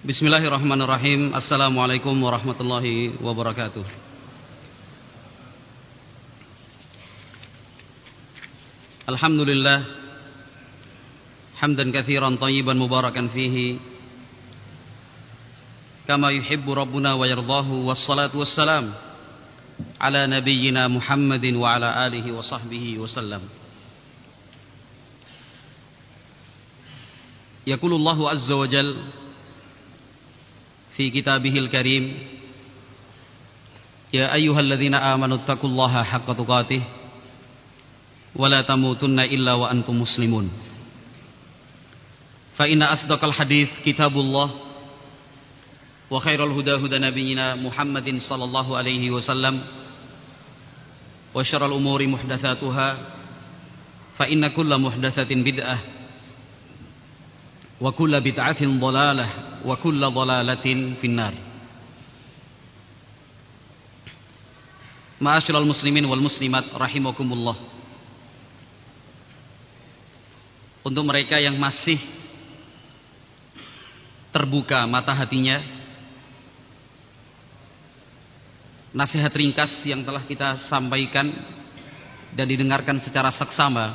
Bismillahirrahmanirrahim. Assalamualaikum warahmatullahi wabarakatuh. Alhamdulillah hamdan katsiran tayyiban mubarakan fihi kama yuhibbu rabbuna wa yardahu wassalatu wassalam ala nabiyyina Muhammadin wa ala alihi wa sahbihi wasallam. Yaqulullahu azza wa jalla في كتابه الكريم. يا أيها الذين آمنوا اتقوا الله حق تقاته ولا تموتن إلا وأنتم مسلمون. فإن أصدق الحديث كتاب الله وخير الهدى هدى نبينا محمد صلى الله عليه وسلم وشر الأمور محدثاتها فإن كل محدثة بدعة wa kulla bid'atin dhalalah wa kulla dhalalatin finnar. Ma'asyiral muslimin wal muslimat rahimakumullah. Untuk mereka yang masih terbuka mata hatinya Nasihat ringkas yang telah kita sampaikan dan didengarkan secara seksama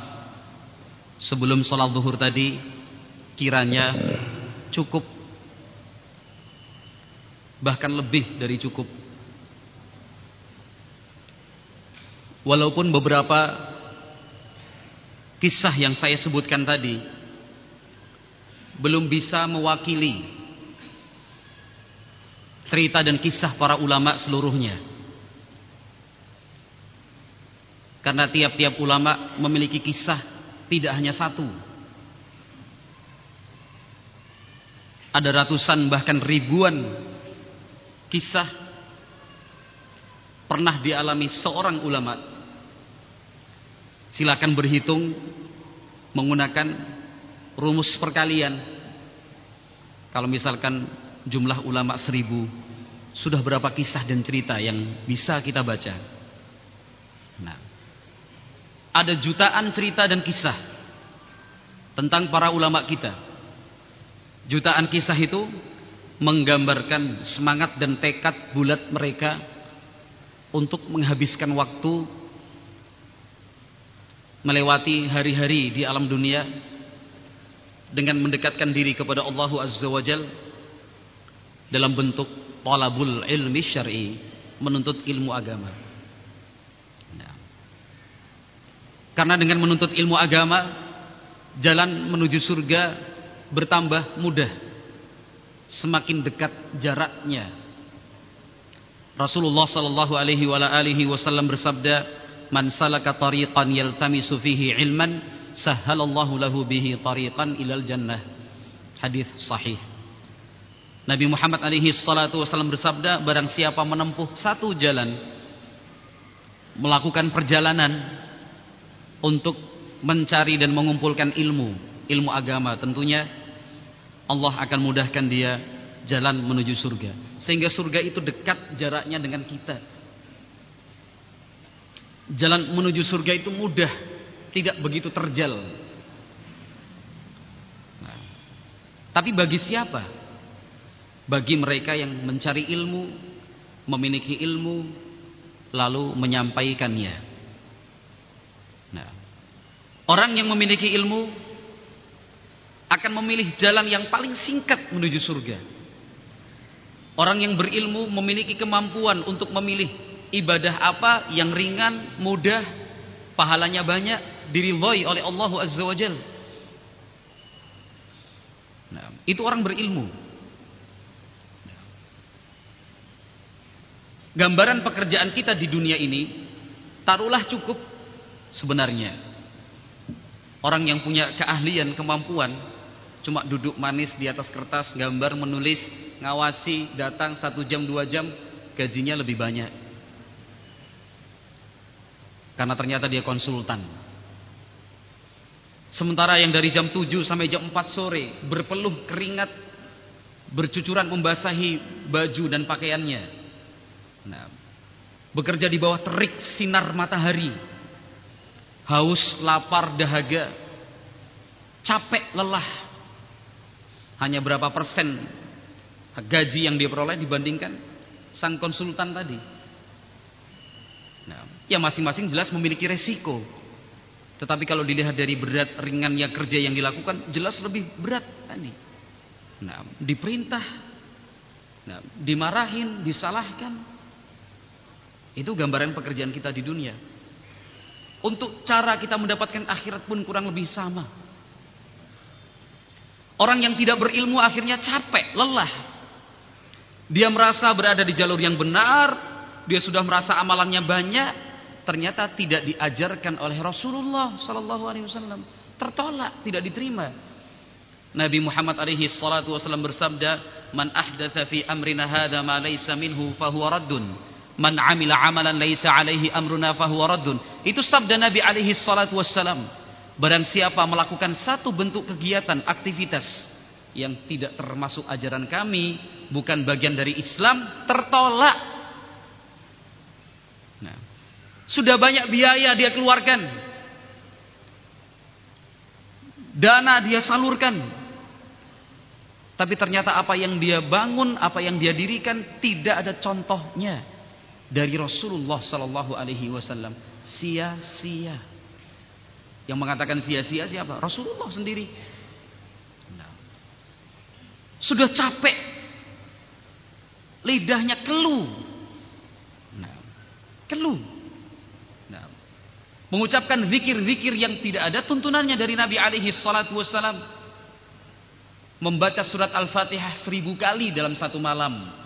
sebelum sholat zuhur tadi kiranya cukup. Bahkan lebih dari cukup. Walaupun beberapa kisah yang saya sebutkan tadi belum bisa mewakili cerita dan kisah para ulama seluruhnya. Karena tiap-tiap ulama memiliki kisah tidak hanya satu ada ratusan bahkan ribuan kisah pernah dialami seorang ulama. Silakan berhitung menggunakan rumus perkalian. Kalau misalkan jumlah ulama seribu sudah berapa kisah dan cerita yang bisa kita baca? Nah ada jutaan cerita dan kisah tentang para ulama kita Jutaan kisah itu menggambarkan semangat dan tekad bulat mereka untuk menghabiskan waktu melewati hari-hari di alam dunia dengan mendekatkan diri kepada Allah Azza wa Jal dalam bentuk talabul ilmi syar'i menuntut ilmu agama nah. karena dengan menuntut ilmu agama jalan menuju surga bertambah mudah semakin dekat jaraknya. Rasulullah sallallahu alaihi wasallam bersabda man salaka tariqan yaltamisu fihi ilman sahhalallahu lahu bihi tariqan ilal jannah. Hadis sahih. Nabi Muhammad alaihi salatu wasallam bersabda barang siapa menempuh satu jalan melakukan perjalanan untuk mencari dan mengumpulkan ilmu ilmu agama tentunya Allah akan mudahkan dia jalan menuju surga. Sehingga surga itu dekat jaraknya dengan kita. Jalan menuju surga itu mudah tidak begitu terjal. Nah, tapi bagi siapa? Bagi mereka yang mencari ilmu memiliki ilmu lalu menyampaikannya. Nah orang yang memiliki ilmu akan memilih jalan yang paling singkat menuju surga. Orang yang berilmu memiliki kemampuan untuk memilih ibadah apa yang ringan, mudah, pahalanya banyak, diridhoi oleh Allah Azza wa Jal. Nah, itu orang berilmu. Gambaran pekerjaan kita di dunia ini taruhlah cukup sebenarnya. Orang yang punya keahlian, kemampuan cuma duduk manis di atas kertas gambar menulis ngawasi datang satu jam dua jam gajinya lebih banyak. Karena ternyata dia konsultan. Sementara yang dari jam 7 sampai jam 4 sore berpeluh keringat bercucuran membasahi baju dan pakaiannya. Nah, bekerja di bawah terik sinar matahari. Haus lapar dahaga. Capek lelah hanya berapa persen gaji yang dia peroleh dibandingkan sang konsultan tadi. Nah, ya masing-masing jelas memiliki resiko. Tetapi kalau dilihat dari berat ringannya kerja yang dilakukan, jelas lebih berat tadi. Nah, diperintah, nah, dimarahin, disalahkan. Itu gambaran pekerjaan kita di dunia. Untuk cara kita mendapatkan akhirat pun kurang lebih sama. Orang yang tidak berilmu akhirnya capek, lelah. Dia merasa berada di jalur yang benar, dia sudah merasa amalannya banyak, ternyata tidak diajarkan oleh Rasulullah sallallahu alaihi wasallam. Tertolak, tidak diterima. Nabi Muhammad alaihi salatu wasallam bersabda, "Man ahdatsa fi amrina hadza ma laysa minhu fahuwa raddun." Man amila amalan laisa alaihi amruna fahuwa raddun. Itu sabda Nabi alaihi salatu wassalam. Barang siapa melakukan satu bentuk kegiatan, aktivitas yang tidak termasuk ajaran kami, bukan bagian dari Islam, tertolak. Nah, sudah banyak biaya dia keluarkan. Dana dia salurkan. Tapi ternyata apa yang dia bangun, apa yang dia dirikan tidak ada contohnya dari Rasulullah sallallahu alaihi wasallam. Sia-sia. Yang mengatakan sia-sia siapa? Rasulullah sendiri. Nah. Sudah capek. Lidahnya keluh. Nah. Keluh. Nah. Mengucapkan zikir-zikir yang tidak ada tuntunannya dari Nabi alaihi salatu wassalam. Membaca surat Al-Fatihah seribu kali dalam satu malam.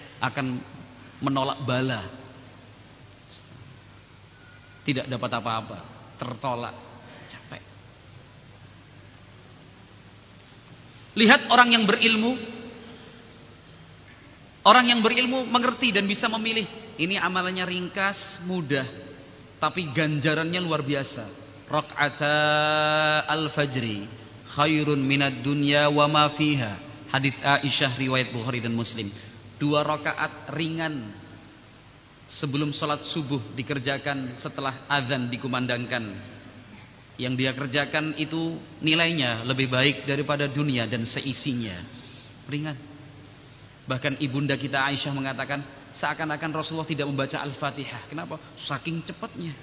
akan menolak bala. Tidak dapat apa-apa, tertolak, capek. Lihat orang yang berilmu. Orang yang berilmu mengerti dan bisa memilih. Ini amalannya ringkas, mudah, tapi ganjarannya luar biasa. Raq'ata al-fajri khairun minad dunya wa ma fiha. Hadis Aisyah riwayat Bukhari dan Muslim dua rakaat ringan sebelum sholat subuh dikerjakan setelah azan dikumandangkan. Yang dia kerjakan itu nilainya lebih baik daripada dunia dan seisinya. Ringan. Bahkan ibunda kita Aisyah mengatakan seakan-akan Rasulullah tidak membaca Al-Fatihah. Kenapa? saking cepatnya.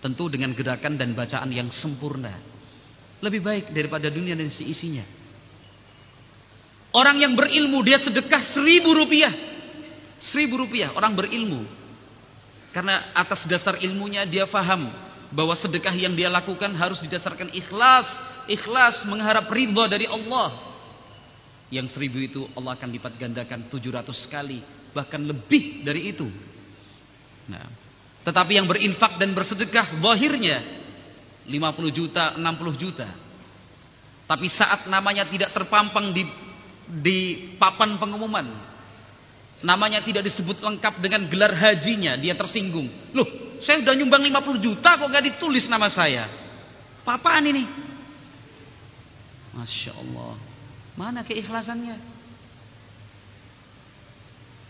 Tentu dengan gerakan dan bacaan yang sempurna. Lebih baik daripada dunia dan seisinya Orang yang berilmu dia sedekah seribu rupiah. Seribu rupiah orang berilmu. Karena atas dasar ilmunya dia faham bahwa sedekah yang dia lakukan harus didasarkan ikhlas. Ikhlas mengharap ridha dari Allah. Yang seribu itu Allah akan lipat gandakan tujuh ratus kali. Bahkan lebih dari itu. Nah, tetapi yang berinfak dan bersedekah zahirnya 50 juta, 60 juta. Tapi saat namanya tidak terpampang di di papan pengumuman. Namanya tidak disebut lengkap dengan gelar hajinya dia tersinggung. Loh saya sudah nyumbang 50 juta kok gak ditulis nama saya? Apaan ini? Masya Allah. Mana keikhlasannya?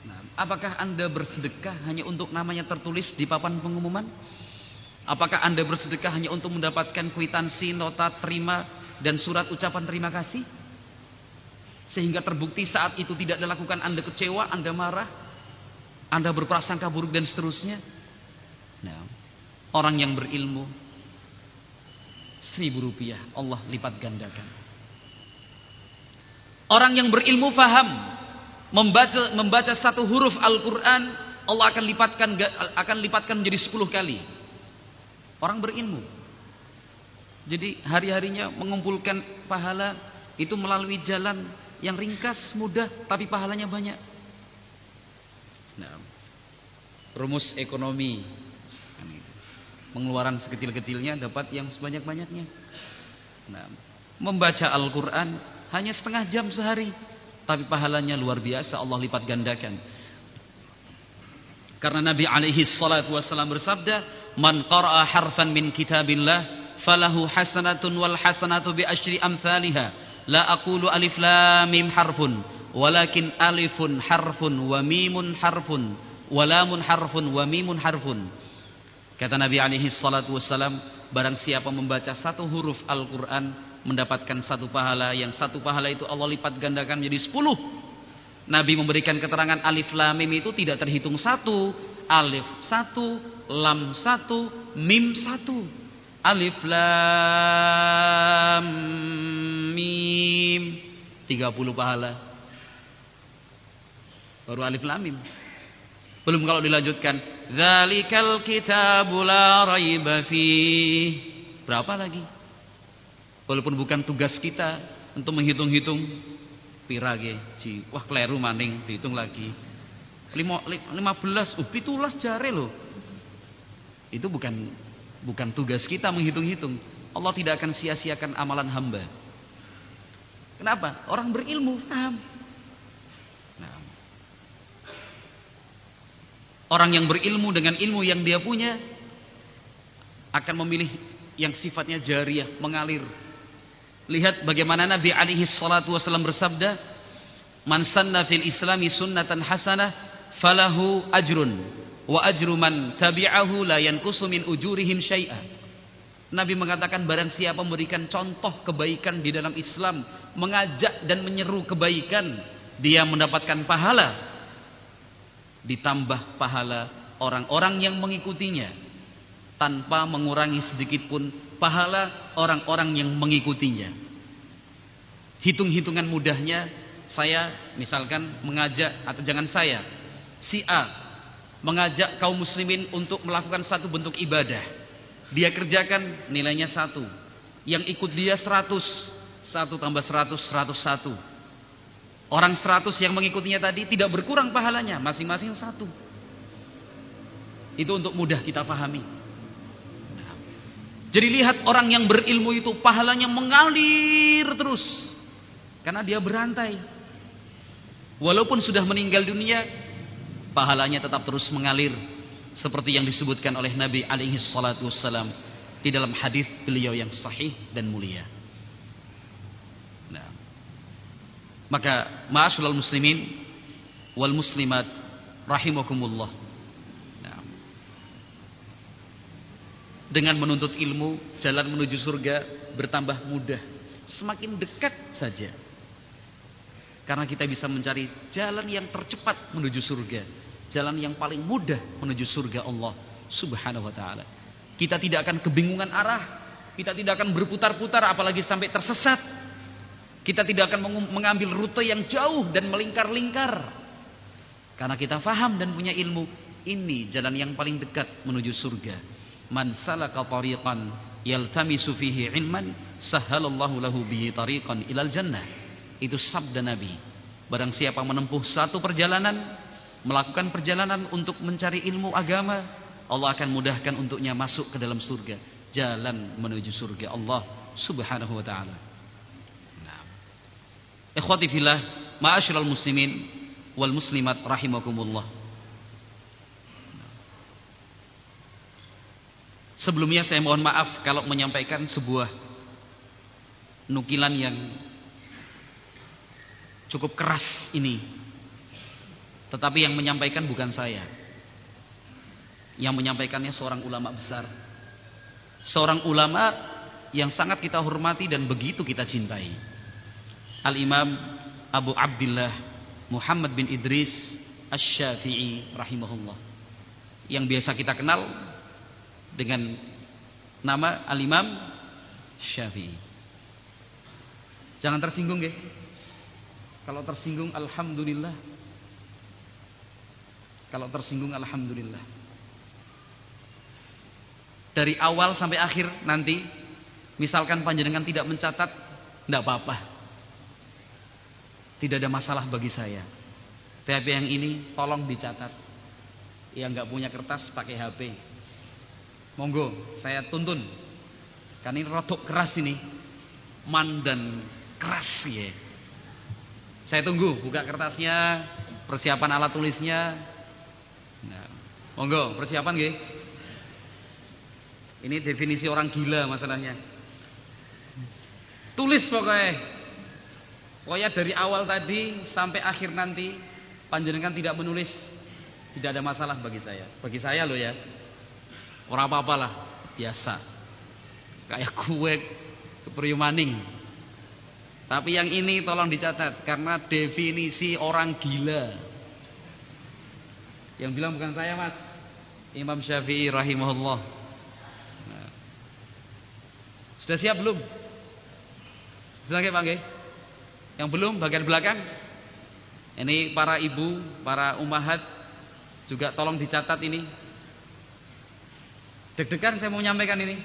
Nah, apakah anda bersedekah hanya untuk namanya tertulis di papan pengumuman? Apakah anda bersedekah hanya untuk mendapatkan kwitansi nota terima dan surat ucapan terima kasih sehingga terbukti saat itu tidak dilakukan Anda kecewa, Anda marah, Anda berprasangka buruk dan seterusnya. Nah, orang yang berilmu seribu rupiah Allah lipat gandakan. Orang yang berilmu faham membaca membaca satu huruf Al-Quran Allah akan lipatkan akan lipatkan menjadi sepuluh kali. Orang berilmu. Jadi hari-harinya mengumpulkan pahala itu melalui jalan yang ringkas, mudah, tapi pahalanya banyak. Nah, rumus ekonomi. Pengeluaran sekecil-kecilnya dapat yang sebanyak-banyaknya. Nah, membaca Al-Quran hanya setengah jam sehari tapi pahalanya luar biasa Allah lipat gandakan karena Nabi alaihi salatu wasallam bersabda man qara'a harfan min kitabillah falahu hasanatun wal hasanatu bi asyri amsalha la aqulu alif lam mim harfun walakin alifun harfun wa mimun harfun wa lamun harfun wa mimun harfun. Kata Nabi alaihi salatu wasallam barang siapa membaca satu huruf Al-Qur'an mendapatkan satu pahala. Yang satu pahala itu Allah lipat gandakan menjadi sepuluh. Nabi memberikan keterangan alif lam mim itu tidak terhitung satu alif satu lam satu mim satu alif lam mim. 30 pahala. Baru alif lam mim. Belum kalau dilanjutkan. Zalikal kitabu la raiba fi. Berapa lagi? Walaupun bukan tugas kita untuk menghitung-hitung. Pirage si wah keliru maning dihitung lagi. Lima, lima belas uh pitulas jare loh itu bukan bukan tugas kita menghitung-hitung. Allah tidak akan sia-siakan amalan hamba. Kenapa? Orang berilmu paham? Orang yang berilmu dengan ilmu yang dia punya akan memilih yang sifatnya jariah, mengalir. Lihat bagaimana Nabi alaihi salatu wasallam bersabda, "Man sanna fil islami sunnatan hasanah falahu ajrun wa ajru man tabi'ahu la yanqusu min ujurihim syai'a." Nabi mengatakan barang siapa memberikan contoh kebaikan di dalam Islam, mengajak dan menyeru kebaikan, dia mendapatkan pahala ditambah pahala orang-orang yang mengikutinya tanpa mengurangi sedikit pun pahala orang-orang yang mengikutinya. Hitung-hitungan mudahnya saya misalkan mengajak atau jangan saya si A mengajak kaum muslimin untuk melakukan satu bentuk ibadah. Dia kerjakan nilainya satu. Yang ikut dia seratus. Satu tambah seratus, seratus satu. Orang seratus yang mengikutinya tadi tidak berkurang pahalanya, masing-masing satu. Itu untuk mudah kita pahami. Nah, jadi lihat orang yang berilmu itu pahalanya mengalir terus. Karena dia berantai. Walaupun sudah meninggal dunia, pahalanya tetap terus mengalir. Seperti yang disebutkan oleh Nabi alaihi salatu wassalam di dalam hadis beliau yang sahih dan mulia. Maka ma'asyiral muslimin wal muslimat rahimakumullah. Nah. Dengan menuntut ilmu, jalan menuju surga bertambah mudah. Semakin dekat saja. Karena kita bisa mencari jalan yang tercepat menuju surga. Jalan yang paling mudah menuju surga Allah subhanahu wa ta'ala. Kita tidak akan kebingungan arah. Kita tidak akan berputar-putar apalagi sampai tersesat. Kita tidak akan mengambil rute yang jauh dan melingkar-lingkar. Karena kita faham dan punya ilmu. Ini jalan yang paling dekat menuju surga. Man salaka tariqan yaltamisu fihi ilman sahalallahu lahu bihi tariqan ilal jannah. Itu sabda Nabi. Barang siapa menempuh satu perjalanan, melakukan perjalanan untuk mencari ilmu agama, Allah akan mudahkan untuknya masuk ke dalam surga. Jalan menuju surga Allah Subhanahu wa taala. Ikhwati fillah, ma'asyiral muslimin wal muslimat rahimakumullah. Sebelumnya saya mohon maaf kalau menyampaikan sebuah nukilan yang cukup keras ini. Tetapi yang menyampaikan bukan saya. Yang menyampaikannya seorang ulama besar. Seorang ulama yang sangat kita hormati dan begitu kita cintai. Al-Imam Abu Abdullah Muhammad bin Idris Asy-Syafi'i rahimahullah. Yang biasa kita kenal dengan nama Al-Imam Syafi'i. Jangan tersinggung ya. Kalau tersinggung alhamdulillah. Kalau tersinggung alhamdulillah. Dari awal sampai akhir nanti misalkan panjenengan tidak mencatat tidak apa-apa. Tidak ada masalah bagi saya. Tapi yang ini tolong dicatat. Yang nggak punya kertas pakai HP. Monggo, saya tuntun. Kan ini rotok keras ini. Man dan keras ya. Saya tunggu buka kertasnya, persiapan alat tulisnya. Nah, monggo persiapan nggih. Ini definisi orang gila masalahnya. Tulis pokoknya. Pokoknya dari awal tadi sampai akhir nanti panjenengan tidak menulis tidak ada masalah bagi saya. Bagi saya loh ya. Orang apa lah biasa. Kayak kue kepriumaning. Tapi yang ini tolong dicatat karena definisi orang gila. Yang bilang bukan saya mas, Imam Syafi'i rahimahullah. Nah. Sudah siap belum? Siap Pak yang belum bagian belakang. Ini para ibu, para umahat juga tolong dicatat ini. Deg-degan saya mau menyampaikan ini.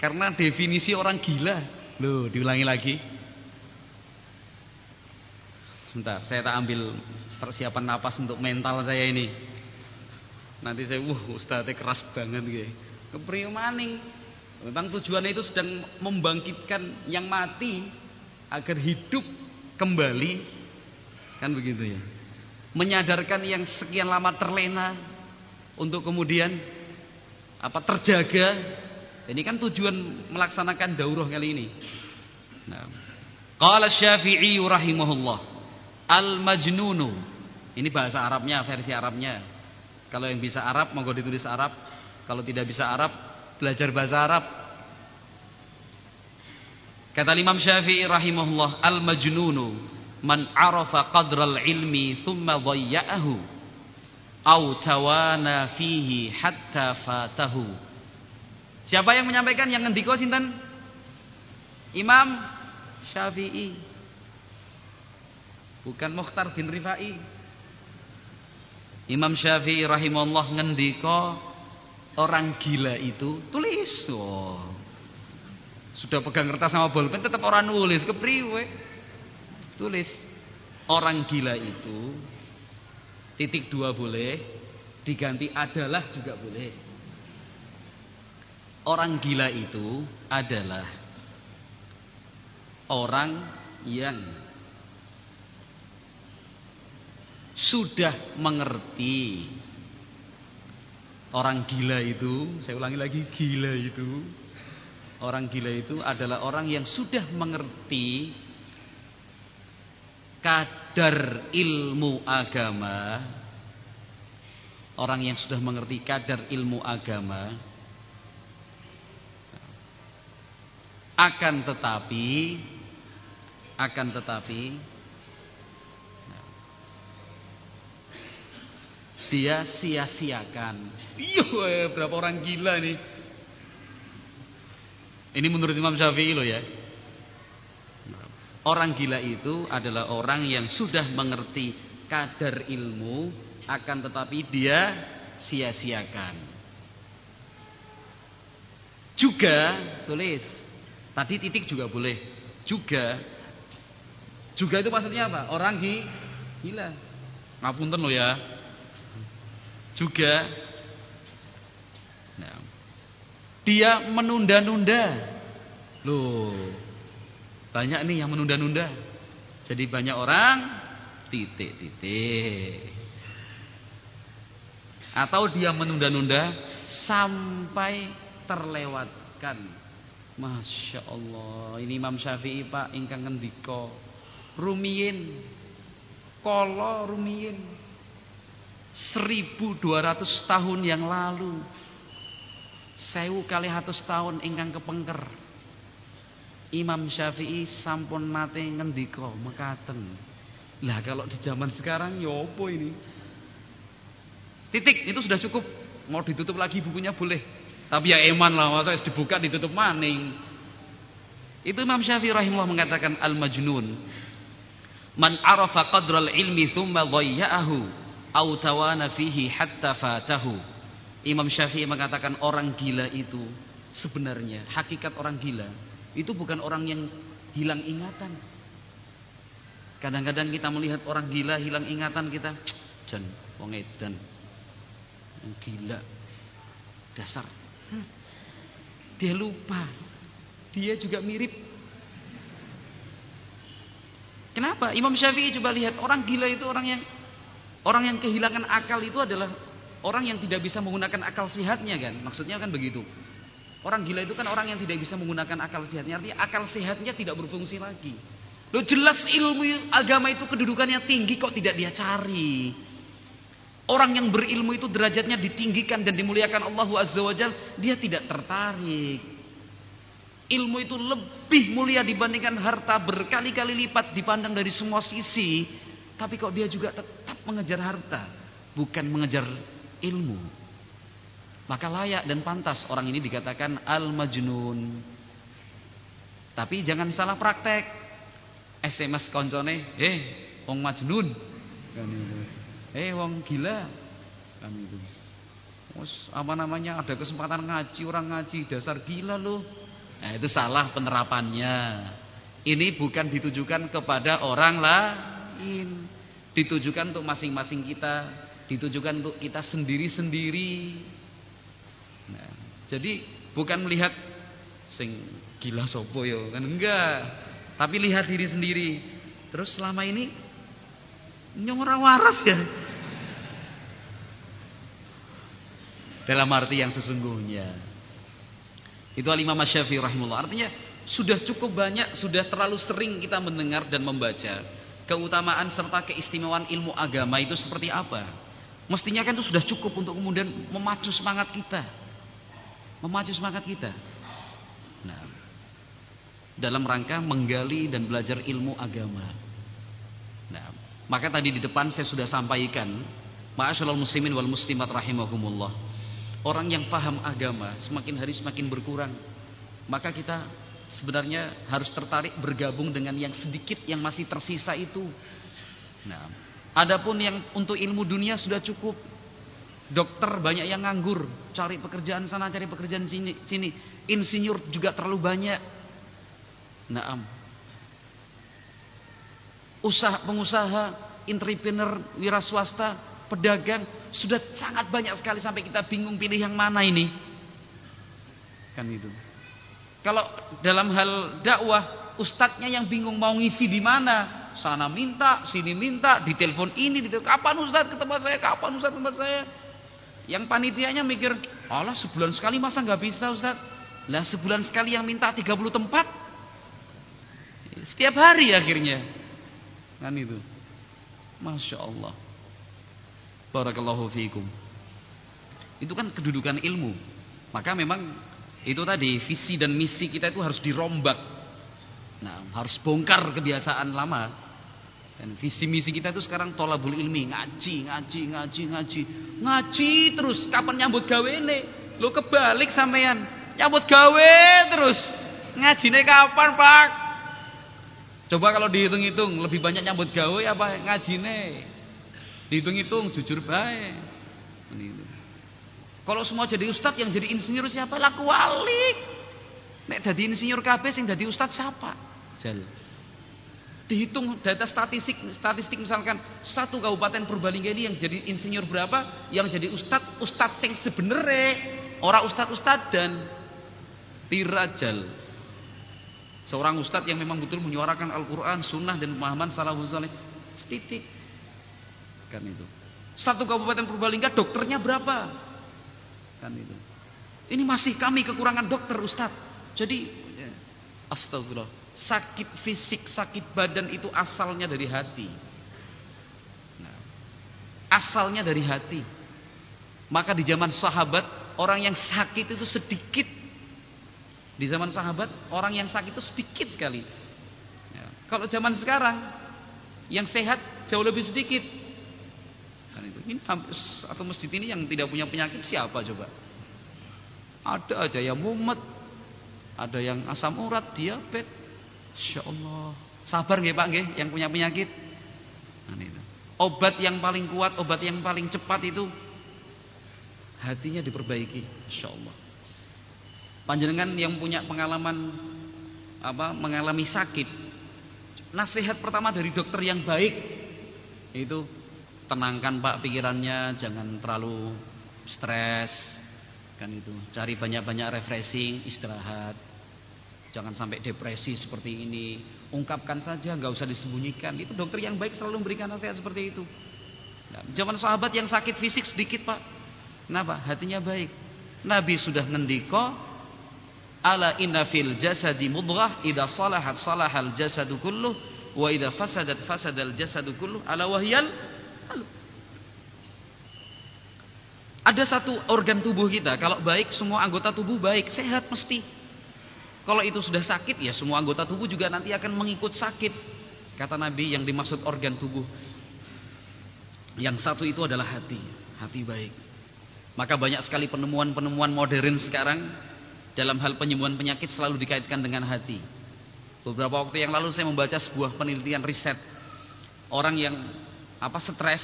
Karena definisi orang gila. Loh, diulangi lagi. Sebentar, saya tak ambil persiapan napas untuk mental saya ini. Nanti saya, wah ustadznya keras banget gitu. Kepriumaning. Memang tujuannya itu sedang membangkitkan yang mati agar hidup kembali kan begitu ya menyadarkan yang sekian lama terlena untuk kemudian apa terjaga ini kan tujuan melaksanakan daurah kali ini nah qala syafi'i rahimahullah al majnunu ini bahasa Arabnya versi Arabnya kalau yang bisa Arab monggo ditulis Arab kalau tidak bisa Arab belajar bahasa Arab Kata Imam Syafi'i rahimahullah, al-majnunu man arafa qadral ilmi thumma dhayya'ahu au tawana fihi hatta fatahu. Siapa yang menyampaikan yang ngendika sinten? Imam Syafi'i. Bukan Mukhtar bin Rifai. Imam Syafi'i rahimahullah ngendika orang gila itu tulis. Oh. Sudah pegang kertas sama bolpen tetap orang nulis kepriwe. Tulis. Orang gila itu titik dua boleh, diganti adalah juga boleh. Orang gila itu adalah orang yang sudah mengerti. Orang gila itu, saya ulangi lagi, gila itu. Orang gila itu adalah orang yang sudah mengerti kadar ilmu agama. Orang yang sudah mengerti kadar ilmu agama. Akan tetapi akan tetapi dia sia-siakan. Iya, berapa orang gila nih ini menurut Imam Syafi'i loh ya. Orang gila itu adalah orang yang sudah mengerti kadar ilmu akan tetapi dia sia-siakan. Juga tulis. Tadi titik juga boleh. Juga juga itu maksudnya apa? Orang gila. Ngapunten loh ya. Juga dia menunda-nunda. Loh, banyak nih yang menunda-nunda. Jadi banyak orang titik-titik. Atau dia menunda-nunda sampai terlewatkan. Masya Allah. Ini Imam Syafi'i Pak ingkang ngendika. Rumiyin. Kolo rumiyin. 1200 tahun yang lalu. Sewu kali hatus tahun ingkang kepengker. Imam Syafi'i sampun nate ngendika mekaten. Lah kalau di zaman sekarang ya apa ini? Titik itu sudah cukup. Mau ditutup lagi bukunya boleh. Tapi ya eman lah masa dibuka ditutup maning. Itu Imam Syafi'i rahimahullah mengatakan al-majnun man arafa qadral ilmi thumma dhayya'ahu aw tawana fihi hatta fatahu Imam Syafi'i mengatakan orang gila itu sebenarnya hakikat orang gila itu bukan orang yang hilang ingatan. Kadang-kadang kita melihat orang gila hilang ingatan kita, jan wong edan. Gila. Dasar. Hmm. Dia lupa. Dia juga mirip Kenapa? Imam Syafi'i coba lihat orang gila itu orang yang orang yang kehilangan akal itu adalah orang yang tidak bisa menggunakan akal sehatnya kan. Maksudnya kan begitu. Orang gila itu kan orang yang tidak bisa menggunakan akal sehatnya. Artinya akal sehatnya tidak berfungsi lagi. Lo jelas ilmu agama itu kedudukannya tinggi kok tidak dia cari. Orang yang berilmu itu derajatnya ditinggikan dan dimuliakan Allah Azza wa Jal, dia tidak tertarik. Ilmu itu lebih mulia dibandingkan harta berkali-kali lipat dipandang dari semua sisi. Tapi kok dia juga tetap mengejar harta, bukan mengejar ilmu. Maka layak dan pantas orang ini dikatakan al-majnun. Tapi jangan salah praktek. SMS koncone, "Eh, wong majnun." Eh wong gila kan itu apa namanya ada kesempatan ngaji orang ngaji dasar gila loh nah itu salah penerapannya ini bukan ditujukan kepada orang lain ditujukan untuk masing-masing kita ditujukan untuk kita sendiri-sendiri. Nah, jadi bukan melihat sing gila sopo yo kan enggak. Tapi lihat diri sendiri. Terus selama ini nyong waras ya? Dalam arti yang sesungguhnya. Itu Al-Imam Syafi'i rahimahullah. Artinya sudah cukup banyak, sudah terlalu sering kita mendengar dan membaca keutamaan serta keistimewaan ilmu agama itu seperti apa. Mestinya kan itu sudah cukup untuk kemudian memacu semangat kita. Memacu semangat kita. Nah, dalam rangka menggali dan belajar ilmu agama. Nah, maka tadi di depan saya sudah sampaikan, ma'asyiral muslimin wal muslimat rahimakumullah orang yang paham agama semakin hari semakin berkurang. Maka kita sebenarnya harus tertarik bergabung dengan yang sedikit yang masih tersisa itu. Nah, adapun yang untuk ilmu dunia sudah cukup. Dokter banyak yang nganggur, cari pekerjaan sana, cari pekerjaan sini, sini. Insinyur juga terlalu banyak. Naam. Usaha pengusaha, entrepreneur, wira swasta, pedagang sudah sangat banyak sekali sampai kita bingung pilih yang mana ini. Kan itu. Kalau dalam hal dakwah, ustadznya yang bingung mau ngisi di mana. Sana minta, sini minta, di telepon ini, di telepon. Kapan ustadz ke tempat saya? Kapan ustadz ke tempat saya? Yang panitianya mikir, Allah sebulan sekali masa nggak bisa ustadz? Lah sebulan sekali yang minta 30 tempat? Setiap hari akhirnya. Kan itu. Masya Allah. Barakallahu fiikum. Itu kan kedudukan ilmu. Maka memang itu tadi visi dan misi kita itu harus dirombak. Nah, harus bongkar kebiasaan lama. Dan visi misi kita itu sekarang tolabul ilmi, ngaji, ngaji, ngaji, ngaji. Ngaji terus, kapan nyambut gawe ini? Lo kebalik sampean. Nyambut gawe terus. Ngajine kapan, Pak? Coba kalau dihitung-hitung lebih banyak nyambut gawe apa ngajine? Dihitung-hitung jujur baik. Kalau semua jadi ustadz yang jadi insinyur siapa? Laku walik. Nek jadi insinyur KB sing jadi ustadz siapa? Jal. Dihitung data statistik statistik misalkan satu kabupaten Purbalingga ini yang jadi insinyur berapa? Yang jadi ustadz ustadz sing sebenere orang ustadz ustadz dan tirajal. Seorang ustadz yang memang betul menyuarakan Al-Quran, Sunnah dan pemahaman salafus saleh. Setitik kan itu. Satu kabupaten Purbalingga dokternya berapa? Kan itu. Ini masih kami kekurangan dokter Ustaz. Jadi ya, astagfirullah, sakit fisik, sakit badan itu asalnya dari hati. Nah, asalnya dari hati. Maka di zaman sahabat orang yang sakit itu sedikit. Di zaman sahabat orang yang sakit itu sedikit sekali. Ya. Kalau zaman sekarang yang sehat jauh lebih sedikit. Kan itu. Ini atau masjid ini yang tidak punya penyakit siapa coba? Ada aja yang mumet, ada yang asam urat, diabetes. Insya Allah. Sabar nggih Pak nggih yang punya penyakit. Nah, itu. Obat yang paling kuat, obat yang paling cepat itu hatinya diperbaiki, insya Allah. Panjenengan yang punya pengalaman apa mengalami sakit, nasihat pertama dari dokter yang baik itu tenangkan Pak pikirannya, jangan terlalu stres. Kan itu. Cari banyak-banyak refreshing, istirahat. Jangan sampai depresi seperti ini. Ungkapkan saja, nggak usah disembunyikan. Itu dokter yang baik selalu memberikan nasihat seperti itu. Nah, zaman sahabat yang sakit fisik sedikit pak. Kenapa? Hatinya baik. Nabi sudah ngendiko. Ala inna fil jasadi mudghah. Ida salahat salahal jasadu kulluh. Wa ida fasadat fasadal jasadu kulluh. Ala wahyal. Ada satu organ tubuh kita. Kalau baik semua anggota tubuh baik. Sehat mesti. Kalau itu sudah sakit ya semua anggota tubuh juga nanti akan mengikut sakit. Kata Nabi yang dimaksud organ tubuh. Yang satu itu adalah hati, hati baik. Maka banyak sekali penemuan-penemuan modern sekarang dalam hal penyembuhan penyakit selalu dikaitkan dengan hati. Beberapa waktu yang lalu saya membaca sebuah penelitian riset orang yang apa stres,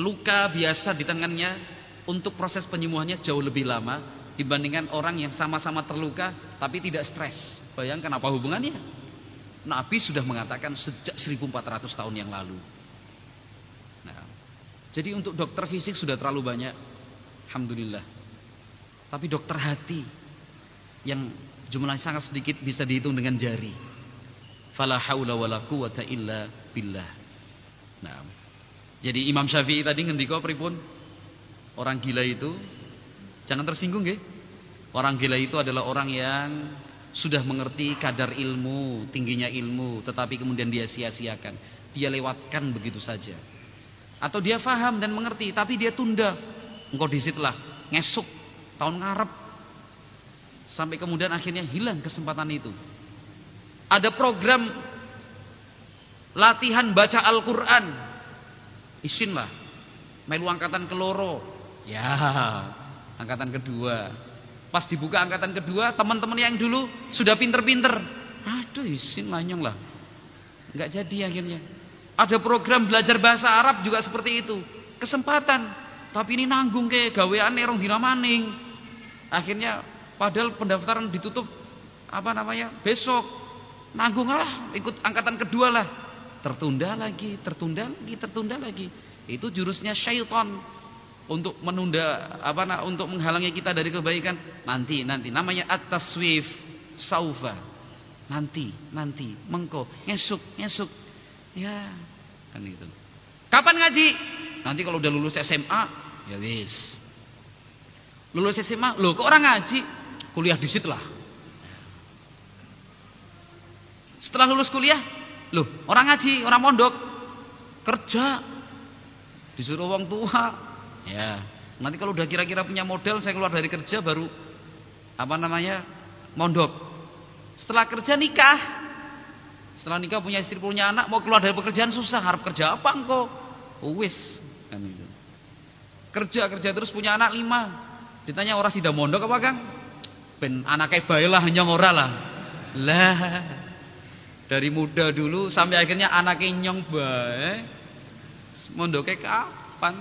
luka biasa di tangannya untuk proses penyembuhannya jauh lebih lama dibandingkan orang yang sama-sama terluka tapi tidak stres. Bayangkan apa hubungannya? Nabi sudah mengatakan sejak 1400 tahun yang lalu. Nah, jadi untuk dokter fisik sudah terlalu banyak. Alhamdulillah. Tapi dokter hati yang jumlahnya sangat sedikit bisa dihitung dengan jari. Fala haula wala quwata illa billah. Nah, jadi Imam Syafi'i tadi ngendika pripun? Orang gila itu Jangan tersinggung ya. Orang gila itu adalah orang yang sudah mengerti kadar ilmu, tingginya ilmu, tetapi kemudian dia sia-siakan. Dia lewatkan begitu saja. Atau dia faham dan mengerti, tapi dia tunda. Engkau di situlah, ngesuk, tahun ngarep. Sampai kemudian akhirnya hilang kesempatan itu. Ada program latihan baca Al-Quran. Isinlah. Melu angkatan keloro. Ya, angkatan kedua. Pas dibuka angkatan kedua, teman-teman yang dulu sudah pinter-pinter. Aduh, isin lanyong lah. Enggak jadi akhirnya. Ada program belajar bahasa Arab juga seperti itu. Kesempatan. Tapi ini nanggung ke gawean erong dina maning. Akhirnya padahal pendaftaran ditutup apa namanya? besok. Nanggung lah ikut angkatan kedua lah. Tertunda lagi, tertunda lagi, tertunda lagi. Itu jurusnya syaitan untuk menunda apa nak untuk menghalangi kita dari kebaikan. Nanti nanti. Namanya at-taswif saufa. Nanti nanti. Mengko ngesuk ngesuk. Ya kan itu kapan ngaji? Nanti kalau udah lulus SMA ya wis. Lulus SMA lo kok orang ngaji? Kuliah di situ lah. Setelah lulus kuliah loh orang ngaji orang mondok kerja disuruh orang tua Ya. Nanti kalau udah kira-kira punya modal saya keluar dari kerja baru apa namanya? mondok. Setelah kerja nikah. Setelah nikah punya istri punya anak mau keluar dari pekerjaan susah. Harap kerja apa engkau? Uwis kan itu. Kerja kerja terus punya anak lima. Ditanya orang sudah mondok apa Kang? Ben anaknya bae lah nyong ora lah. Lah dari muda dulu sampai akhirnya anaknya nyong bae. Mondoknya kapan?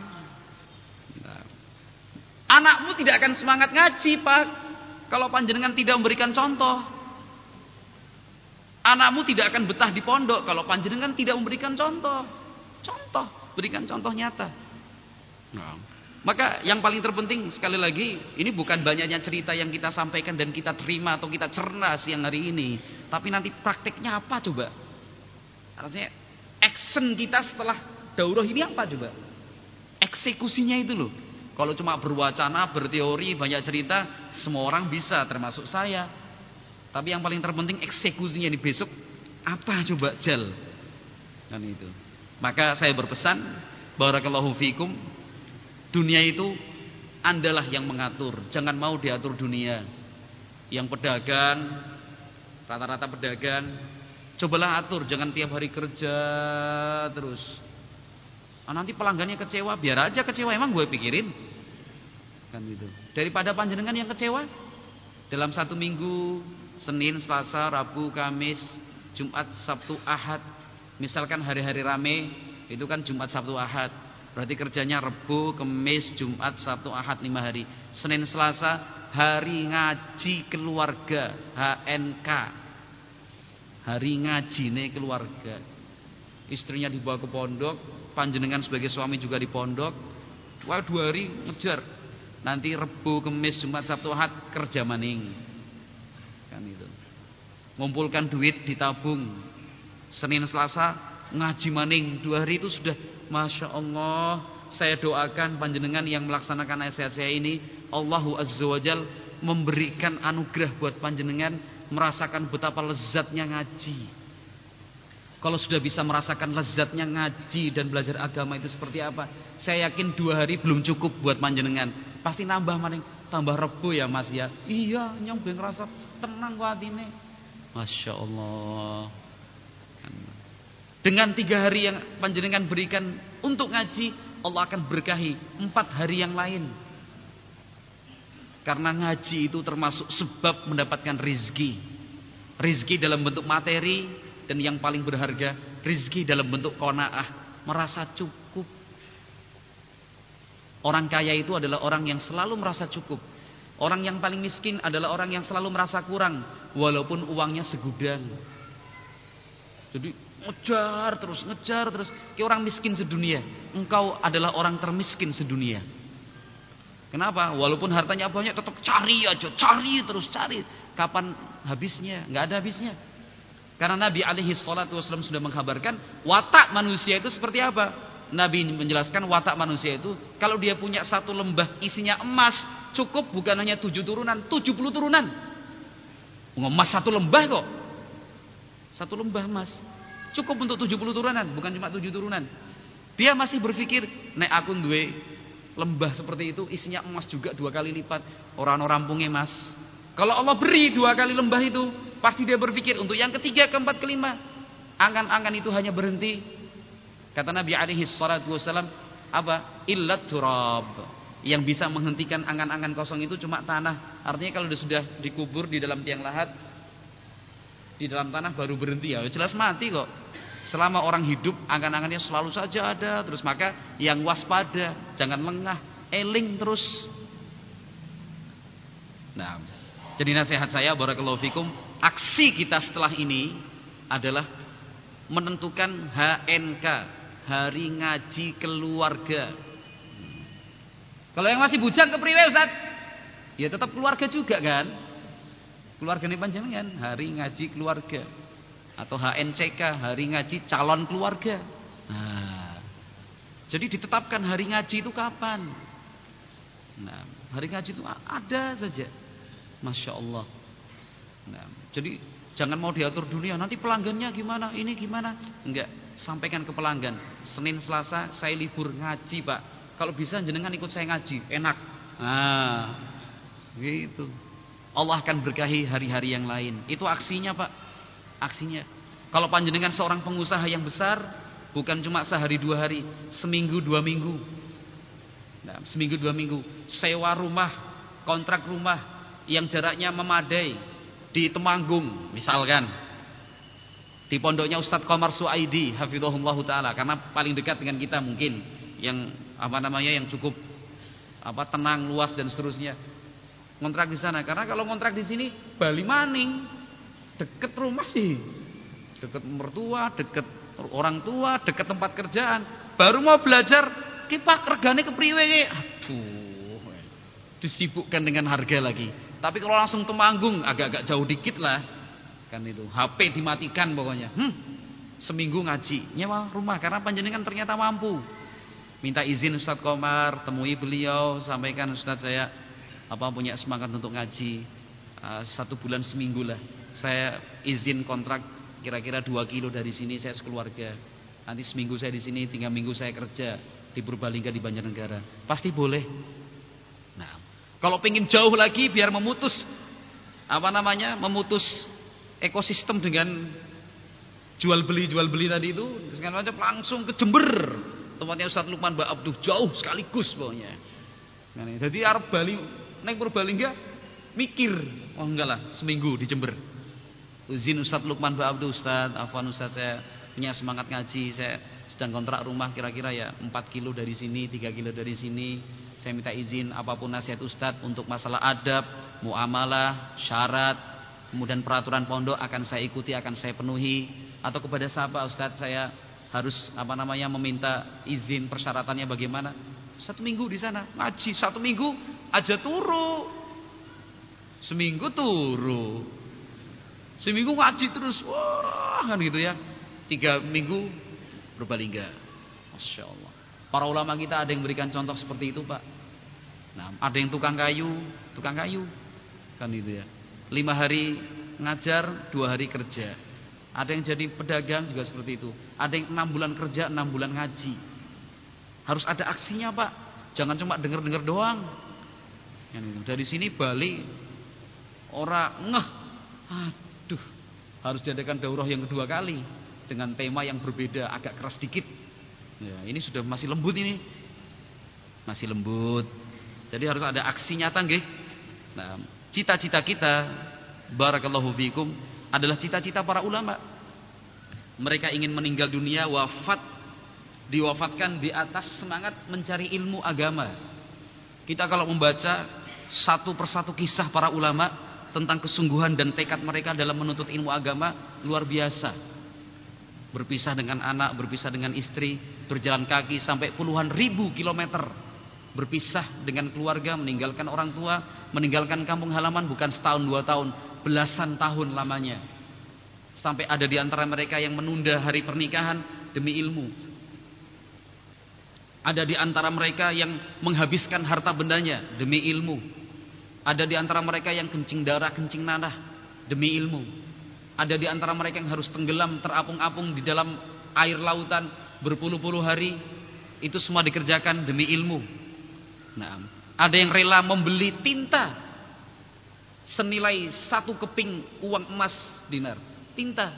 Anakmu tidak akan semangat ngaji, Pak. Kalau panjenengan tidak memberikan contoh. Anakmu tidak akan betah di pondok kalau panjenengan tidak memberikan contoh. Contoh, berikan contoh nyata. Nah, maka yang paling terpenting sekali lagi, ini bukan banyaknya cerita yang kita sampaikan dan kita terima atau kita cerna siang hari ini, tapi nanti prakteknya apa coba? Artinya action kita setelah daurah ini apa coba? Eksekusinya itu loh. Kalau cuma berwacana, berteori, banyak cerita, semua orang bisa termasuk saya. Tapi yang paling terpenting eksekusinya di besok apa coba jel. Kan itu. Maka saya berpesan, barakallahu fikum, dunia itu andalah yang mengatur, jangan mau diatur dunia. Yang pedagang, rata-rata pedagang, cobalah atur, jangan tiap hari kerja terus. Ah, nanti pelanggannya kecewa, biar aja kecewa, emang gue pikirin kan gitu. Daripada panjenengan yang kecewa dalam satu minggu, Senin, Selasa, Rabu, Kamis, Jumat, Sabtu, Ahad. Misalkan hari-hari rame itu kan Jumat, Sabtu, Ahad. Berarti kerjanya Rebu, Kamis, Jumat, Sabtu, Ahad lima hari. Senin, Selasa, hari ngaji keluarga, HNK. Hari ngaji nih keluarga. Istrinya dibawa ke pondok, panjenengan sebagai suami juga di pondok. Wah dua hari ngejar Nanti Rebu, Kemis, Jumat, Sabtu, Ahad kerja maning. Kan itu. Ngumpulkan duit ditabung. Senin Selasa ngaji maning dua hari itu sudah masya Allah saya doakan panjenengan yang melaksanakan nasihat saya ini Allahu Azza wa Jal memberikan anugerah buat panjenengan merasakan betapa lezatnya ngaji kalau sudah bisa merasakan lezatnya ngaji dan belajar agama itu seperti apa, saya yakin dua hari belum cukup buat panjenengan. Pasti nambah maning, tambah rebu ya mas ya. Iya, nyong ngerasa tenang kok. Masya Allah. Dengan tiga hari yang panjenengan berikan untuk ngaji, Allah akan berkahi empat hari yang lain. Karena ngaji itu termasuk sebab mendapatkan rizki. Rizki dalam bentuk materi, dan yang paling berharga rizki dalam bentuk kona'ah merasa cukup orang kaya itu adalah orang yang selalu merasa cukup orang yang paling miskin adalah orang yang selalu merasa kurang walaupun uangnya segudang jadi ngejar terus ngejar terus kayak orang miskin sedunia engkau adalah orang termiskin sedunia Kenapa? Walaupun hartanya banyak tetap cari aja, cari terus cari. Kapan habisnya? Nggak ada habisnya. Karena Nabi alaihi salatu wasallam sudah mengkabarkan watak manusia itu seperti apa? Nabi menjelaskan watak manusia itu kalau dia punya satu lembah isinya emas cukup bukan hanya tujuh turunan, tujuh puluh turunan. Emas satu lembah kok. Satu lembah emas. Cukup untuk tujuh puluh turunan, bukan cuma tujuh turunan. Dia masih berpikir, nek aku duwe lembah seperti itu isinya emas juga dua kali lipat. Orang-orang rampungnya emas. Kalau Allah beri dua kali lembah itu, Pasti dia berpikir untuk yang ketiga, keempat, kelima. Angan-angan itu hanya berhenti. Kata Nabi alaihi salatu wasallam, apa? Illat turab. Yang bisa menghentikan angan-angan kosong itu cuma tanah. Artinya kalau sudah dikubur di dalam tiang lahat, di dalam tanah baru berhenti ya. Jelas mati kok. Selama orang hidup, angan-angannya selalu saja ada. Terus maka yang waspada, jangan lengah, eling terus. Nah, jadi nasihat saya barakallahu fikum aksi kita setelah ini adalah menentukan HNK, hari ngaji keluarga. Kalau yang masih bujang ke priwe Ustaz? Ya tetap keluarga juga kan? Keluarga ini panjenengan, hari ngaji keluarga. Atau HNCK, hari ngaji calon keluarga. Nah, jadi ditetapkan hari ngaji itu kapan? Nah, hari ngaji itu ada saja. Masya Allah. Nah, jadi jangan mau diatur dunia, nanti pelanggannya gimana, ini gimana. Enggak, sampaikan ke pelanggan. Senin Selasa saya libur ngaji, Pak. Kalau bisa jenengan ikut saya ngaji, enak. Nah, gitu. Allah akan berkahi hari-hari yang lain. Itu aksinya, Pak. Aksinya. Kalau panjenengan seorang pengusaha yang besar, bukan cuma sehari dua hari, seminggu dua minggu. Nah, seminggu dua minggu, sewa rumah, kontrak rumah yang jaraknya memadai, di Temanggung misalkan di pondoknya Ustadz Komar Suaidi hafizahullah taala karena paling dekat dengan kita mungkin yang apa namanya yang cukup apa tenang luas dan seterusnya kontrak di sana karena kalau kontrak di sini Bali Maning deket rumah sih deket mertua deket orang tua deket tempat kerjaan baru mau belajar kipak regane kepriwe aduh disibukkan dengan harga lagi tapi kalau langsung temanggung agak-agak jauh dikit lah. Kan itu. HP dimatikan pokoknya. Hmm, seminggu ngaji. Nyewa rumah karena panjenengan ternyata mampu. Minta izin Ustaz Komar, temui beliau, sampaikan Ustaz saya apa punya semangat untuk ngaji. Uh, satu bulan seminggu lah. Saya izin kontrak kira-kira dua kilo dari sini saya sekeluarga. Nanti seminggu saya di sini, tiga minggu saya kerja di Purbalingga di Banjarnegara. Pasti boleh. Nah, kalau pengen jauh lagi biar memutus apa namanya? Memutus ekosistem dengan jual beli jual beli tadi itu segala macam langsung ke Jember. Tempatnya Ustaz Lukman Mbak Abduh jauh sekaligus pokoknya. Nah, jadi Arab Bali naik Purbalingga mikir, oh enggak lah seminggu di Jember. Izin Ustaz Lukman Mbak Abduh Ustaz, Afwan Ustaz saya punya semangat ngaji, saya sedang kontrak rumah kira-kira ya 4 kilo dari sini, 3 kilo dari sini saya minta izin apa pun nasihat Ustadz untuk masalah adab, muamalah, syarat, kemudian peraturan pondok akan saya ikuti, akan saya penuhi. Atau kepada siapa Ustadz saya harus apa namanya meminta izin persyaratannya bagaimana? Satu minggu di sana ngaji, satu minggu aja turu, seminggu turu. Seminggu ngaji terus, wah kan gitu ya. Tiga minggu berbalingga. Masya Allah. Para ulama kita ada yang berikan contoh seperti itu pak. Nah, ada yang tukang kayu, tukang kayu, kan itu ya. Lima hari ngajar, dua hari kerja. Ada yang jadi pedagang juga seperti itu. Ada yang enam bulan kerja, enam bulan ngaji. Harus ada aksinya pak. Jangan cuma dengar-dengar doang. Dari sini balik orang ngeh. Aduh, harus diadakan daurah yang kedua kali dengan tema yang berbeda, agak keras dikit. Ya, ini sudah masih lembut ini. Masih lembut. Jadi harus ada aksi nyata nggih. Nah, cita-cita kita barakallahu fikum adalah cita-cita para ulama. Mereka ingin meninggal dunia wafat diwafatkan di atas semangat mencari ilmu agama. Kita kalau membaca satu persatu kisah para ulama tentang kesungguhan dan tekad mereka dalam menuntut ilmu agama luar biasa. Berpisah dengan anak, berpisah dengan istri, berjalan kaki sampai puluhan ribu kilometer. Berpisah dengan keluarga, meninggalkan orang tua, meninggalkan kampung halaman bukan setahun dua tahun, belasan tahun lamanya. Sampai ada di antara mereka yang menunda hari pernikahan demi ilmu. Ada di antara mereka yang menghabiskan harta bendanya demi ilmu. Ada di antara mereka yang kencing darah, kencing nanah demi ilmu. Ada di antara mereka yang harus tenggelam terapung-apung di dalam air lautan berpuluh-puluh hari. Itu semua dikerjakan demi ilmu. Nah, ada yang rela membeli tinta senilai satu keping uang emas dinar. Tinta.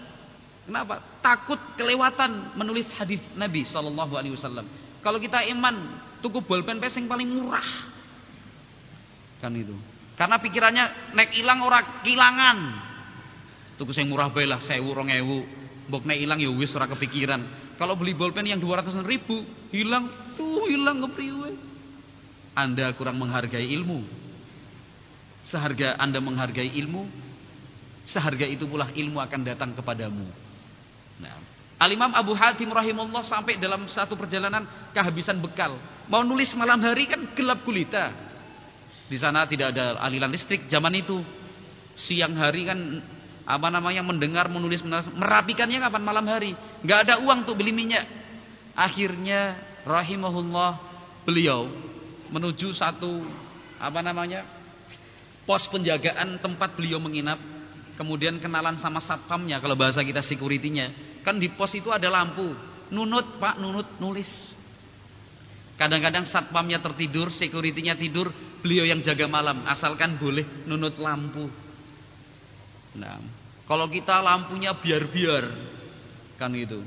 Kenapa? Takut kelewatan menulis hadis Nabi Shallallahu Alaihi Wasallam. Kalau kita iman, tuku bolpen pesing paling murah. Kan itu. Karena pikirannya nek ilang ora kilangan. Tuku sing murah bae lah 1000 2000. Mbok nek ilang ya wis ora kepikiran. Kalau beli bolpen yang 200 ribu hilang, tuh hilang kepriwe. Anda kurang menghargai ilmu. Seharga Anda menghargai ilmu, seharga itu pula ilmu akan datang kepadamu. Nah, Al-Imam Abu Hatim rahimahullah sampai dalam satu perjalanan kehabisan bekal. Mau nulis malam hari kan gelap gulita. Di sana tidak ada aliran listrik zaman itu. Siang hari kan apa namanya mendengar menulis merapikannya kapan malam hari. nggak ada uang untuk beli minyak. Akhirnya rahimahullah beliau menuju satu apa namanya pos penjagaan tempat beliau menginap. Kemudian kenalan sama satpamnya kalau bahasa kita securitynya. Kan di pos itu ada lampu. Nunut pak, nunut nulis. Kadang-kadang satpamnya tertidur, securitynya tidur, beliau yang jaga malam, asalkan boleh nunut lampu. Nah, kalau kita lampunya biar-biar, kan itu.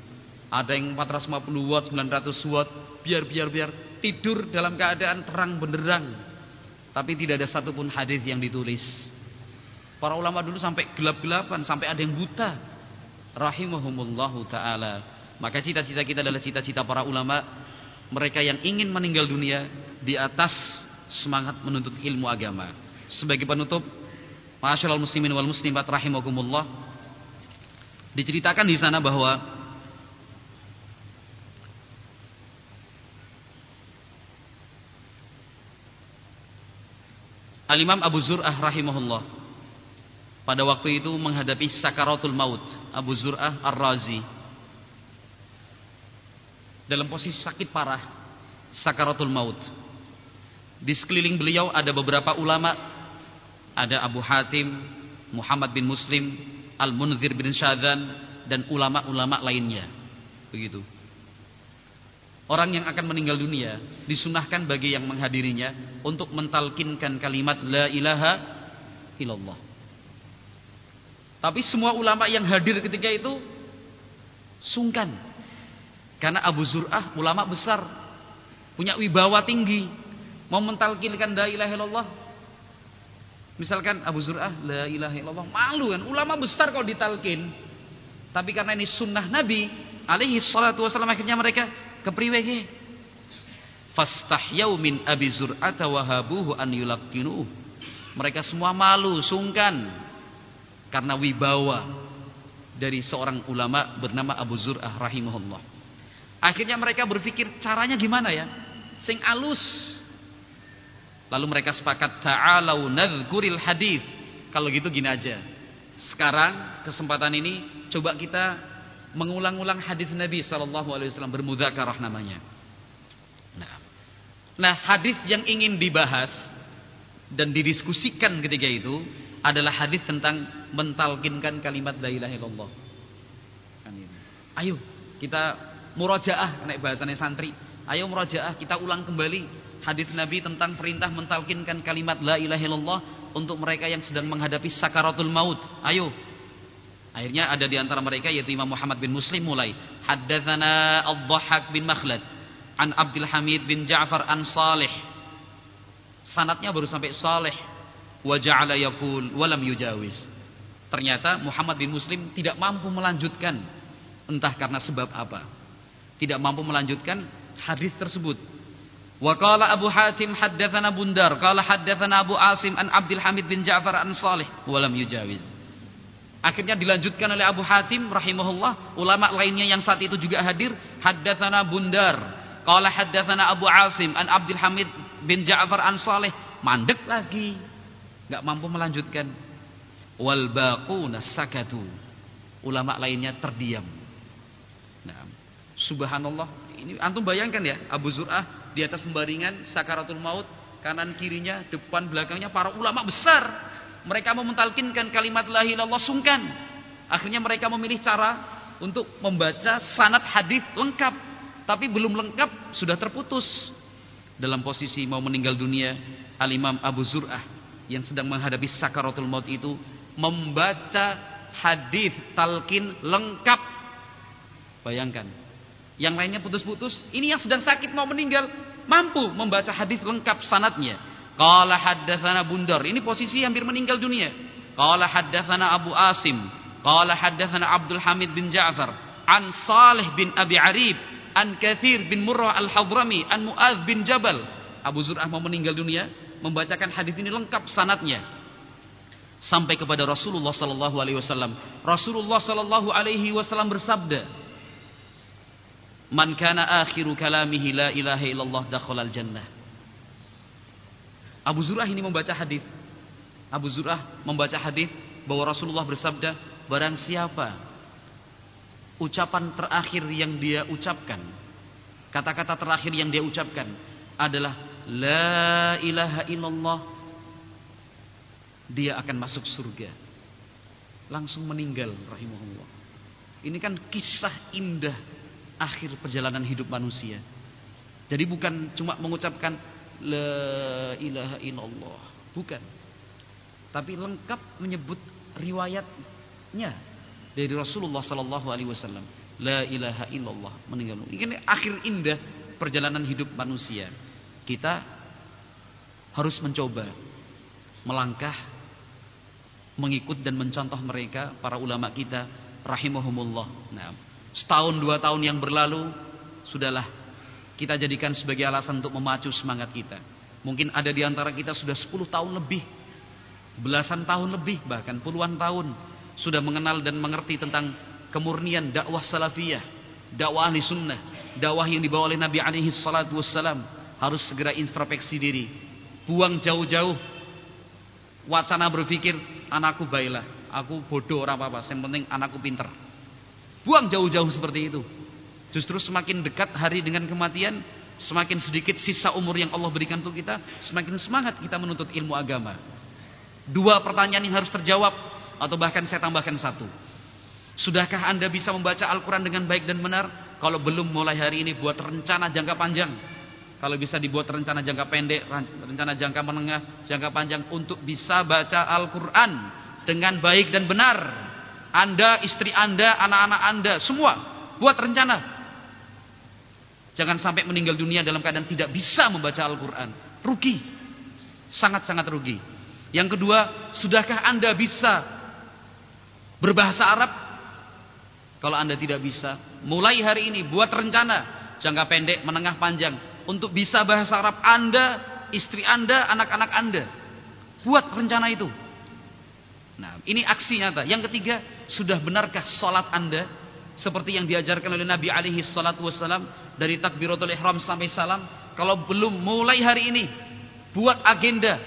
Ada yang 450 watt, 900 watt, biar-biar biar tidur dalam keadaan terang benderang. Tapi tidak ada satupun hadis yang ditulis. Para ulama dulu sampai gelap-gelapan, sampai ada yang buta. Rahimahumullahu taala. Maka cita-cita kita adalah cita-cita para ulama mereka yang ingin meninggal dunia di atas semangat menuntut ilmu agama. Sebagai penutup, Masyaallah muslimin wal muslimat rahimakumullah. Diceritakan di sana bahwa Al-Imam Abu Zur'ah rahimahullah pada waktu itu menghadapi sakaratul maut Abu Zur'ah Ar-Razi dalam posisi sakit parah, sakaratul maut. Di sekeliling beliau ada beberapa ulama, ada Abu Hatim, Muhammad bin Muslim, Al-Munzir bin Syadzan dan ulama-ulama lainnya. Begitu. Orang yang akan meninggal dunia disunahkan bagi yang menghadirinya untuk mentalkinkan kalimat la ilaha illallah. Tapi semua ulama yang hadir ketika itu sungkan karena Abu Zur'ah ulama besar, punya wibawa tinggi, mau mentalkinkan la ilaha illallah. Misalkan Abu Zur'ah la ilaha illallah, malu kan, ulama besar kalau ditalkin. Tapi karena ini sunnah Nabi alaihi salatu wasallam akhirnya mereka kepriwe ge. Fastahyau min Abi Zur'ata wahabuhu an yulaqqinuh. Mereka semua malu, sungkan karena wibawa dari seorang ulama bernama Abu Zur'ah rahimahullah. Akhirnya mereka berpikir caranya gimana ya? Sing alus. Lalu mereka sepakat ta'alau nadhkuril hadis. Kalau gitu gini aja. Sekarang kesempatan ini coba kita mengulang-ulang hadis Nabi sallallahu alaihi wasallam bermudzakarah namanya. Nah, nah hadis yang ingin dibahas dan didiskusikan ketika itu adalah hadis tentang mentalkinkan kalimat la ilaha illallah. Kan Ayo kita murajaah naik bahasanya santri. Ayo murajaah kita ulang kembali hadis Nabi tentang perintah mentalkinkan kalimat la ilaha illallah untuk mereka yang sedang menghadapi sakaratul maut. Ayo Akhirnya ada di antara mereka yaitu Imam Muhammad bin Muslim mulai haddatsana Ad-Dhahhak bin Makhlad an Abdul Hamid bin Ja'far an Salih. Sanatnya baru sampai Salih wa ja'ala yaqul wa lam yujawiz. Ternyata Muhammad bin Muslim tidak mampu melanjutkan entah karena sebab apa. Tidak mampu melanjutkan hadis tersebut. Qala Abu Hatim haddatsana Bundar qala haddatsana Abu Asim an Abdul Hamid bin Ja'far an Salih lam yujawiz. Akhirnya dilanjutkan oleh Abu Hatim rahimahullah, ulama lainnya yang saat itu juga hadir, haddatsana Bundar, qala haddatsana Abu Asim an Abdul Hamid bin Ja'far an Saleh, mandek lagi. Enggak mampu melanjutkan. Wal baquna sakatu. Ulama lainnya terdiam. Nah, subhanallah, ini antum bayangkan ya, Abu Zur'ah di atas pembaringan sakaratul maut, kanan kirinya, depan belakangnya para ulama besar mereka mau mentalkinkan kalimat la ilallah sungkan. Akhirnya mereka memilih cara untuk membaca sanad hadis lengkap, tapi belum lengkap sudah terputus. Dalam posisi mau meninggal dunia, Al-Imam Abu Zur'ah yang sedang menghadapi sakaratul maut itu membaca hadis talkin lengkap. Bayangkan. Yang lainnya putus-putus, ini yang sedang sakit mau meninggal mampu membaca hadis lengkap sanatnya. Qala haddatsana Bundar. Ini posisi hampir meninggal dunia. Qala haddatsana Abu Asim. Qala haddatsana Abdul Hamid bin Ja'far. An Salih bin Abi Arib. An Kathir bin Murrah al-Hadrami. An Mu'adh bin Jabal. Abu Zur'ah mau meninggal dunia. Membacakan hadis ini lengkap sanatnya. Sampai kepada Rasulullah sallallahu alaihi wasallam. Rasulullah sallallahu alaihi wasallam bersabda. Man kana akhiru kalamihi la ilaha illallah dakhala al-jannah. Abu Zur'ah ini membaca hadis. Abu Zur'ah membaca hadis bahwa Rasulullah bersabda, barang siapa ucapan terakhir yang dia ucapkan, kata-kata terakhir yang dia ucapkan adalah la ilaha illallah, dia akan masuk surga. Langsung meninggal rahimahullah. Ini kan kisah indah akhir perjalanan hidup manusia. Jadi bukan cuma mengucapkan La ilaha illallah. Bukan. Tapi lengkap menyebut riwayatnya dari Rasulullah sallallahu alaihi wasallam. La ilaha illallah meninggal. Ini akhir indah perjalanan hidup manusia. Kita harus mencoba melangkah mengikut dan mencontoh mereka para ulama kita rahimahumullah. Nah, setahun dua tahun yang berlalu sudahlah kita jadikan sebagai alasan untuk memacu semangat kita. Mungkin ada di antara kita sudah 10 tahun lebih, belasan tahun lebih, bahkan puluhan tahun sudah mengenal dan mengerti tentang kemurnian dakwah salafiyah, dakwah ahli sunnah, dakwah yang dibawa oleh Nabi alaihi salatu wassalam. Harus segera introspeksi diri. Buang jauh-jauh wacana berpikir anakku baiklah, aku bodoh orang apa-apa, yang penting anakku pinter. Buang jauh-jauh seperti itu. Justru semakin dekat hari dengan kematian, semakin sedikit sisa umur yang Allah berikan untuk kita, semakin semangat kita menuntut ilmu agama. Dua pertanyaan yang harus terjawab, atau bahkan saya tambahkan satu. Sudahkah Anda bisa membaca Al-Quran dengan baik dan benar? Kalau belum mulai hari ini buat rencana jangka panjang. Kalau bisa dibuat rencana jangka pendek, rencana jangka menengah, jangka panjang untuk bisa baca Al-Quran dengan baik dan benar. Anda, istri Anda, anak-anak Anda, semua buat rencana. Jangan sampai meninggal dunia dalam keadaan tidak bisa membaca Al-Quran. Rugi. Sangat-sangat rugi. Yang kedua, sudahkah Anda bisa berbahasa Arab? Kalau Anda tidak bisa, mulai hari ini buat rencana. Jangka pendek, menengah, panjang. Untuk bisa bahasa Arab Anda, istri Anda, anak-anak Anda. Buat rencana itu. Nah, ini aksi nyata. Yang ketiga, sudah benarkah sholat Anda seperti yang diajarkan oleh Nabi alaihi salatu wasallam dari takbiratul ihram sampai salam kalau belum mulai hari ini buat agenda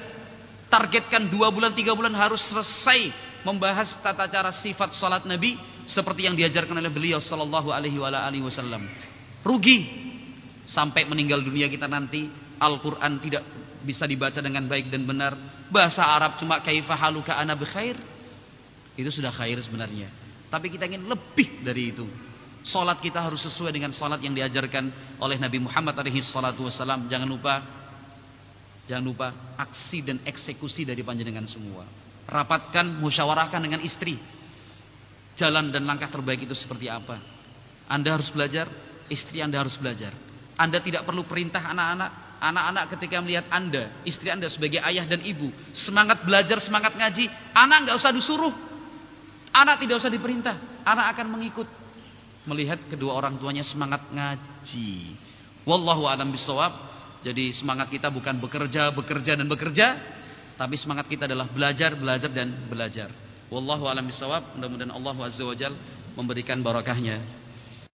targetkan dua bulan tiga bulan harus selesai membahas tata cara sifat salat Nabi seperti yang diajarkan oleh beliau sallallahu alaihi wasallam. Rugi sampai meninggal dunia kita nanti Al-Qur'an tidak bisa dibaca dengan baik dan benar. Bahasa Arab cuma kaifa haluka ana bikhair. Itu sudah khair sebenarnya. Tapi kita ingin lebih dari itu. Salat kita harus sesuai dengan salat yang diajarkan oleh Nabi Muhammad alaihi salatu wasallam. Jangan lupa jangan lupa aksi dan eksekusi dari panjenengan semua. Rapatkan, musyawarahkan dengan istri. Jalan dan langkah terbaik itu seperti apa? Anda harus belajar, istri Anda harus belajar. Anda tidak perlu perintah anak-anak. Anak-anak ketika melihat Anda, istri Anda sebagai ayah dan ibu, semangat belajar, semangat ngaji, anak nggak usah disuruh. Anak tidak usah diperintah, anak akan mengikut melihat kedua orang tuanya semangat ngaji. Wallahu a'lam bishawab. Jadi semangat kita bukan bekerja, bekerja dan bekerja, tapi semangat kita adalah belajar, belajar dan belajar. Wallahu a'lam bishawab. Mudah-mudahan Allah Azza wa Jalla memberikan barakahnya